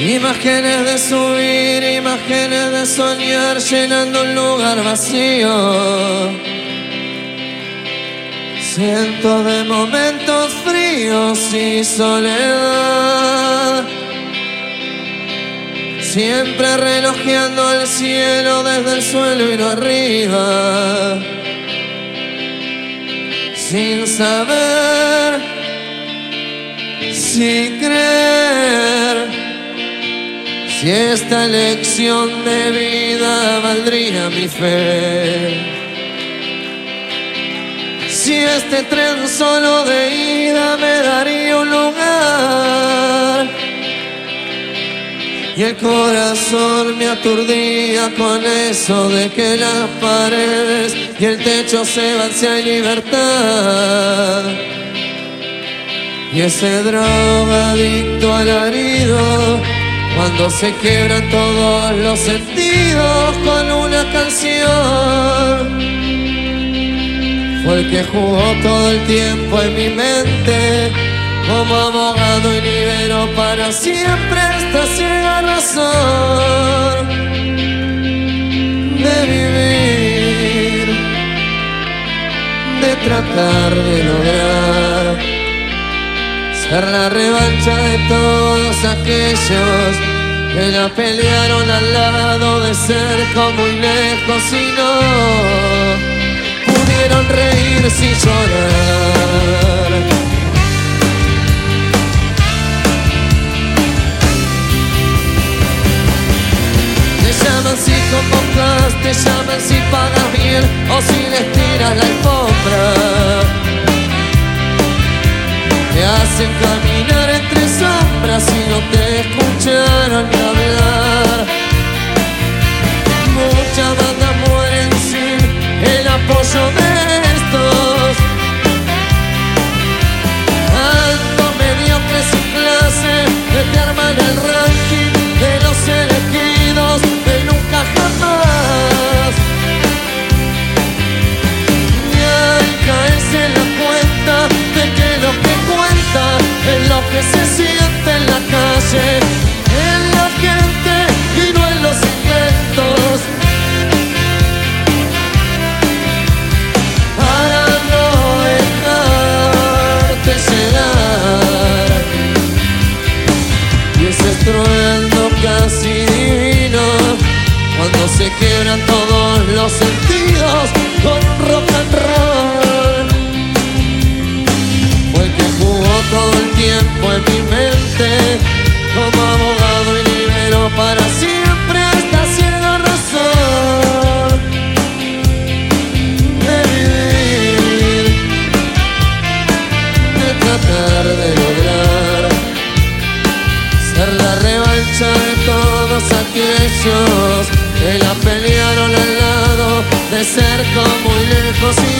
Imágenes de subir, imágenes de soñar llenando un lugar vacío. Siento de momentos fríos y soledad. Siempre relojeando el cielo desde el suelo y no arriba. Sin saber si creer si esta lección de vida valdría mi fe. Si este tren solo de ida me daría un lugar. Y el corazón me aturdía con eso de que las paredes y el techo se van si hay libertad. Y ese drogadicto alarido cuando se quiebran todos los sentidos con una canción. Fue el que jugó todo el tiempo en mi mente como abogado y libero para siempre esta ciega razón de vivir, de tratar de lograr ser la revancha de todos aquellos que la pelearon al lado de cerca o muy lejos y no pudieron reírse y llorar. Te llaman si convocas, te llaman si pagas bien o si les tiras la que se siente en la calle, en la gente y no en los inventos. Para no dejarte llegar. Y ese estruendo casi divino, cuando se quiebran todos los sentidos. revancha de todos aquellos que la pelearon al lado de cerca muy lejos y